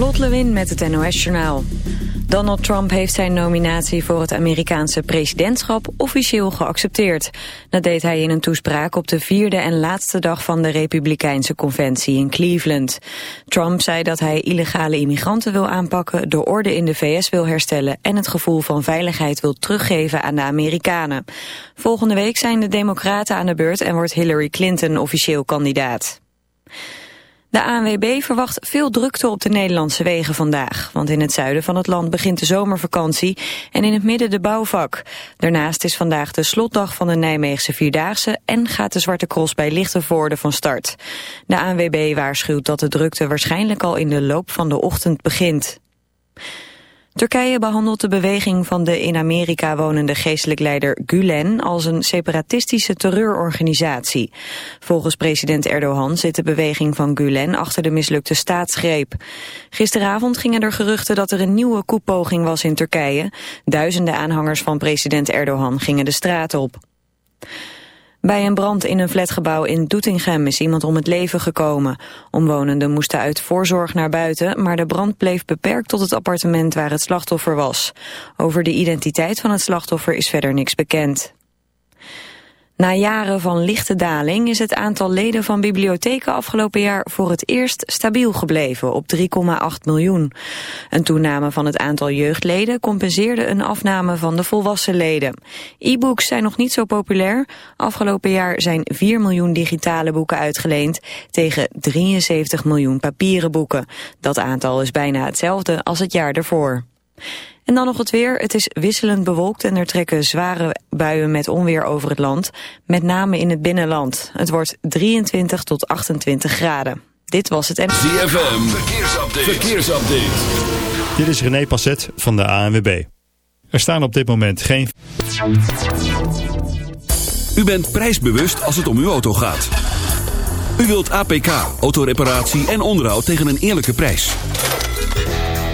Lot Lewin met het NOS Journaal. Donald Trump heeft zijn nominatie voor het Amerikaanse presidentschap officieel geaccepteerd. Dat deed hij in een toespraak op de vierde en laatste dag van de Republikeinse conventie in Cleveland. Trump zei dat hij illegale immigranten wil aanpakken, de orde in de VS wil herstellen en het gevoel van veiligheid wil teruggeven aan de Amerikanen. Volgende week zijn de democraten aan de beurt en wordt Hillary Clinton officieel kandidaat. De ANWB verwacht veel drukte op de Nederlandse wegen vandaag. Want in het zuiden van het land begint de zomervakantie en in het midden de bouwvak. Daarnaast is vandaag de slotdag van de Nijmeegse Vierdaagse... en gaat de Zwarte Cross bij Lichtenvoorde van start. De ANWB waarschuwt dat de drukte waarschijnlijk al in de loop van de ochtend begint. Turkije behandelt de beweging van de in Amerika wonende geestelijk leider Gulen als een separatistische terreurorganisatie. Volgens president Erdogan zit de beweging van Gulen achter de mislukte staatsgreep. Gisteravond gingen er geruchten dat er een nieuwe koepoging was in Turkije. Duizenden aanhangers van president Erdogan gingen de straat op. Bij een brand in een flatgebouw in Doetinchem is iemand om het leven gekomen. Omwonenden moesten uit voorzorg naar buiten, maar de brand bleef beperkt tot het appartement waar het slachtoffer was. Over de identiteit van het slachtoffer is verder niks bekend. Na jaren van lichte daling is het aantal leden van bibliotheken afgelopen jaar voor het eerst stabiel gebleven op 3,8 miljoen. Een toename van het aantal jeugdleden compenseerde een afname van de volwassen leden. E-books zijn nog niet zo populair. Afgelopen jaar zijn 4 miljoen digitale boeken uitgeleend tegen 73 miljoen papieren boeken. Dat aantal is bijna hetzelfde als het jaar ervoor. En dan nog het weer. Het is wisselend bewolkt en er trekken zware buien met onweer over het land. Met name in het binnenland. Het wordt 23 tot 28 graden. Dit was het en... ZFM, verkeersupdate. verkeersupdate. Dit is René Passet van de ANWB. Er staan op dit moment geen... U bent prijsbewust als het om uw auto gaat. U wilt APK, autoreparatie en onderhoud tegen een eerlijke prijs.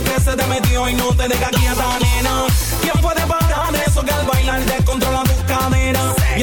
Que se te metió y no te deja quieta, nena. ¿Quién puede parar eso que al bailar descontrola tus caderas? Y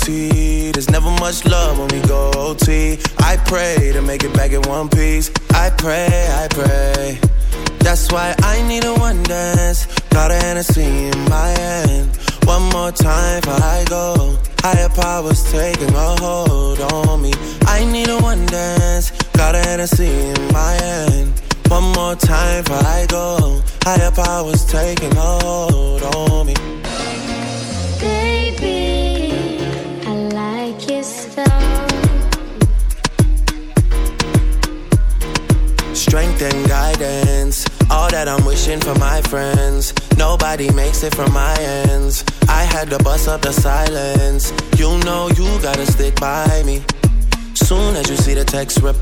OT. There's never much love when we go OT. I pray to make it back in one piece. I pray, I pray. That's why I need a one dance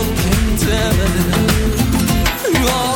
Ik ben tell. You're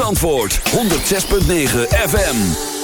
Antwoord, 106.9 FM.